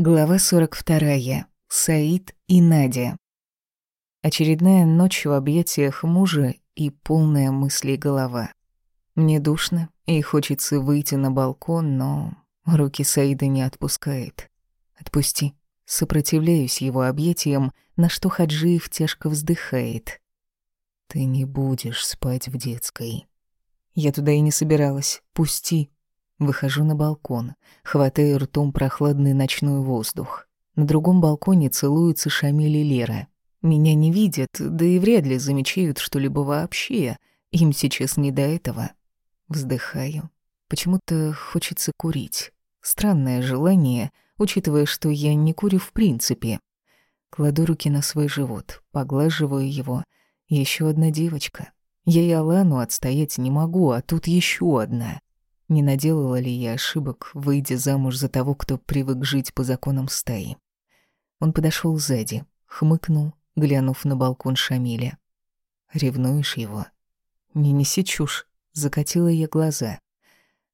Глава 42. Саид и Надя. Очередная ночь в объятиях мужа и полная мыслей голова. Мне душно и хочется выйти на балкон, но руки Саида не отпускает. «Отпусти». Сопротивляюсь его объятиям, на что Хаджиев тяжко вздыхает. «Ты не будешь спать в детской». Я туда и не собиралась. Пусти. Выхожу на балкон, хватаю ртом прохладный ночной воздух. На другом балконе целуются Шамиль и Лера. Меня не видят, да и вряд ли замечают что-либо вообще. Им сейчас не до этого. Вздыхаю. Почему-то хочется курить. Странное желание, учитывая, что я не курю в принципе. Кладу руки на свой живот, поглаживаю его. Еще одна девочка. Я и Алану отстоять не могу, а тут еще одна. Не наделала ли я ошибок, выйдя замуж за того, кто привык жить по законам стаи? Он подошел сзади, хмыкнул, глянув на балкон Шамиля. «Ревнуешь его?» «Не неси чушь», — закатила я глаза.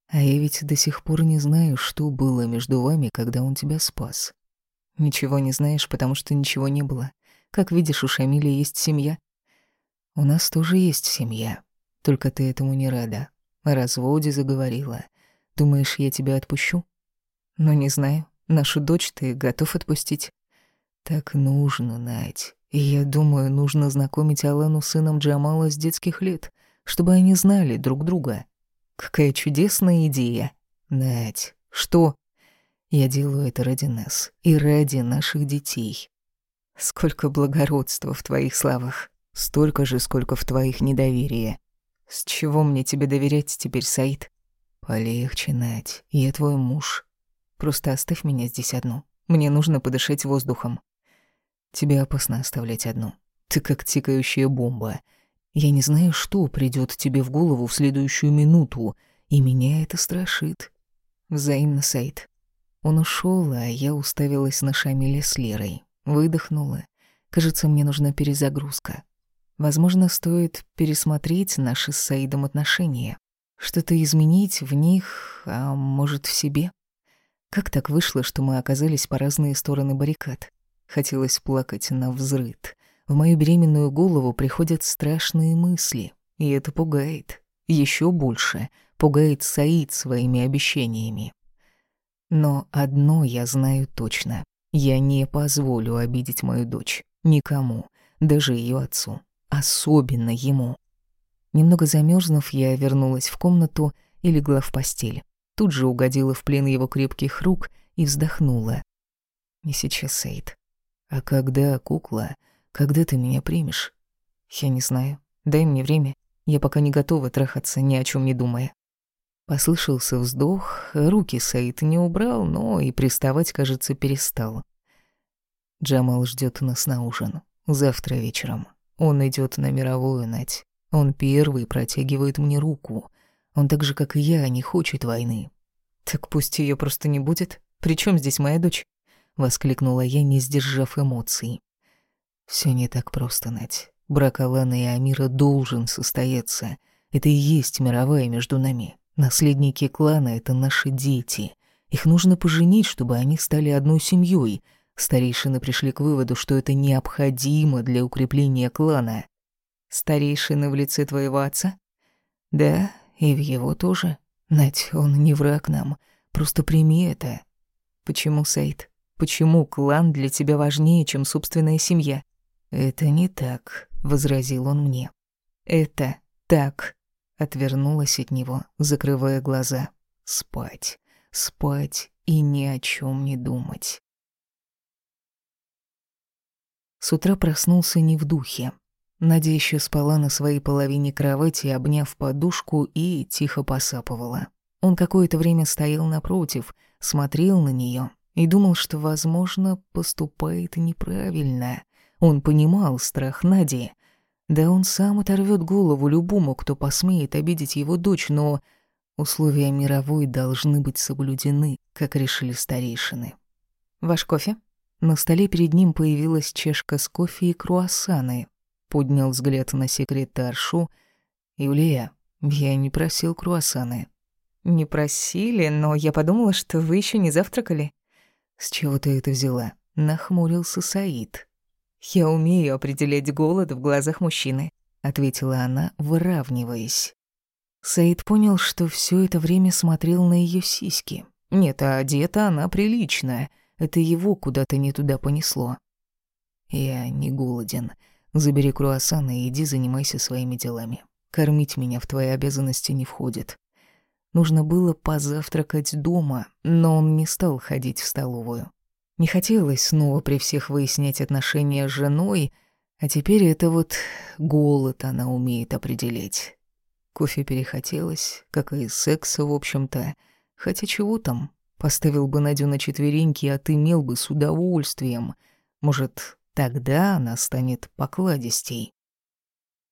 «А я ведь до сих пор не знаю, что было между вами, когда он тебя спас». «Ничего не знаешь, потому что ничего не было. Как видишь, у Шамиля есть семья». «У нас тоже есть семья, только ты этому не рада. О разводе заговорила. Думаешь, я тебя отпущу? Ну, не знаю. Нашу дочь ты готов отпустить? Так нужно, Надь. И я думаю, нужно знакомить Алану с сыном Джамала с детских лет, чтобы они знали друг друга. Какая чудесная идея. Надь, что? Я делаю это ради нас и ради наших детей. Сколько благородства в твоих словах. Столько же, сколько в твоих недоверия. С чего мне тебе доверять теперь, Саид? Полегче, Надь, я твой муж. Просто оставь меня здесь одну. Мне нужно подышать воздухом. Тебе опасно оставлять одну. Ты как тикающая бомба. Я не знаю, что придёт тебе в голову в следующую минуту, и меня это страшит. Взаимно, Саид. Он ушёл, а я уставилась на Шамиля с Лерой. Выдохнула. Кажется, мне нужна перезагрузка. Возможно, стоит пересмотреть наши с Саидом отношения, что-то изменить в них, а может, в себе. Как так вышло, что мы оказались по разные стороны баррикад? Хотелось плакать на взрыд. В мою беременную голову приходят страшные мысли, и это пугает. Еще больше пугает Саид своими обещаниями. Но одно я знаю точно. Я не позволю обидеть мою дочь. Никому, даже ее отцу особенно ему. Немного замерзнув, я вернулась в комнату и легла в постель. Тут же угодила в плен его крепких рук и вздохнула. Не сейчас, Сейд. А когда, кукла, когда ты меня примешь? Я не знаю. Дай мне время. Я пока не готова трахаться, ни о чем не думая. Послышался вздох, руки Саид не убрал, но и приставать, кажется, перестал. Джамал ждет нас на ужин. Завтра вечером. Он идет на мировую, Нать. Он первый протягивает мне руку. Он так же, как и я, не хочет войны. Так пусть ее просто не будет. Причем здесь моя дочь? Воскликнула я, не сдержав эмоций. Все не так просто, Нать. Брак Алана и Амира должен состояться. Это и есть мировая между нами. Наследники клана — это наши дети. Их нужно поженить, чтобы они стали одной семьей, Старейшины пришли к выводу, что это необходимо для укрепления клана. Старейшины в лице твоего отца? Да, и в его тоже. Нать, он не враг нам. Просто прими это. Почему, Сейд? Почему клан для тебя важнее, чем собственная семья? Это не так, возразил он мне. Это так. Отвернулась от него, закрывая глаза. Спать, спать и ни о чем не думать. С утра проснулся не в духе. Надя еще спала на своей половине кровати, обняв подушку и тихо посапывала. Он какое-то время стоял напротив, смотрел на нее и думал, что, возможно, поступает неправильно. Он понимал страх Нади. Да он сам оторвет голову любому, кто посмеет обидеть его дочь, но условия мировой должны быть соблюдены, как решили старейшины. «Ваш кофе?» На столе перед ним появилась чашка с кофе и круассаны. Поднял взгляд на секретаршу. «Юлия, я не просил круассаны». «Не просили, но я подумала, что вы еще не завтракали». С чего ты это взяла? Нахмурился Саид. Я умею определять голод в глазах мужчины, ответила она, выравниваясь. Саид понял, что все это время смотрел на ее сиськи. Нет, а одета она приличная. Это его куда-то не туда понесло. Я не голоден. Забери круассан и иди занимайся своими делами. Кормить меня в твои обязанности не входит. Нужно было позавтракать дома, но он не стал ходить в столовую. Не хотелось снова при всех выяснять отношения с женой, а теперь это вот голод она умеет определять. Кофе перехотелось, как и секса, в общем-то. Хотя чего там? Поставил бы Надю на четвереньки, а ты мел бы с удовольствием. Может, тогда она станет покладистей.